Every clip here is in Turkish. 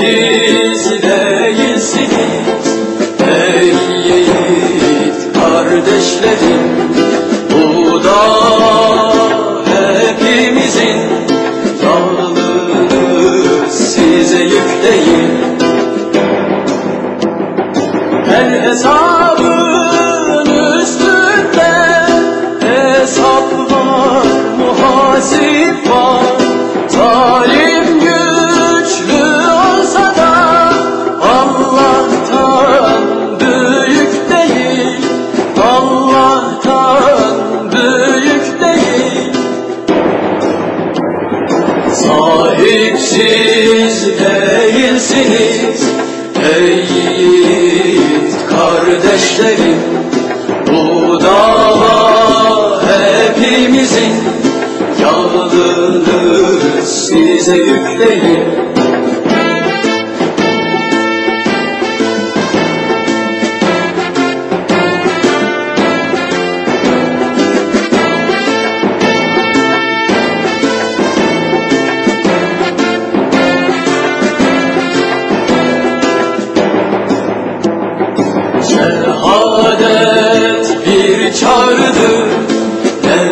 siz değilsiniz kardeşlerim Bu da hepimizin Dağlığını size yükleyin Her hesabın üstünde Hesap var muhasip değilsiniz ey yiğit kardeşlerim. Bu dava hepimizin yalnız size yük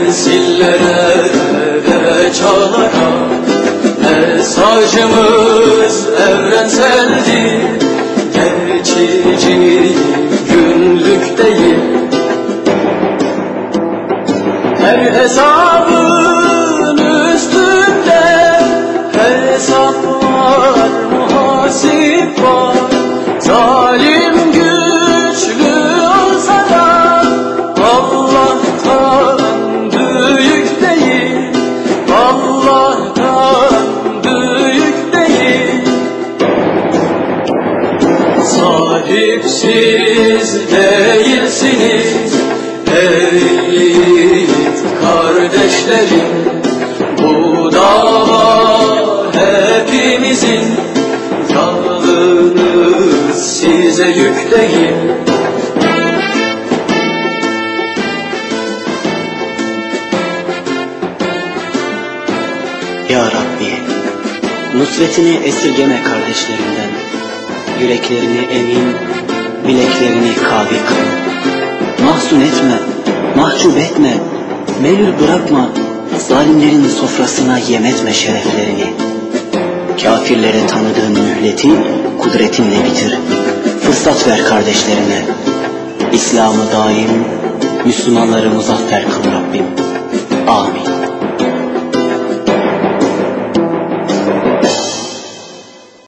Nesillere ve çağlara Mesajımız evrenseldir Geçici günlük değil. Her hesabın Allah'tan büyük değil. Sahipsiz değilsiniz ey kardeşlerim. Bu dava hepimizin Yalnız size yük değil Ya Rabbi, nusretini esirgeme kardeşlerinden. Yüreklerini emin, bileklerini kavi kıl. Mahzun etme, mahcup etme, melül bırakma, zalimlerin sofrasına yem etme şereflerini. Kafirlere tanıdığın mühleti kudretinle bitir. Fırsat ver kardeşlerine. İslam'ı daim, Müslümanları muzaffer kıl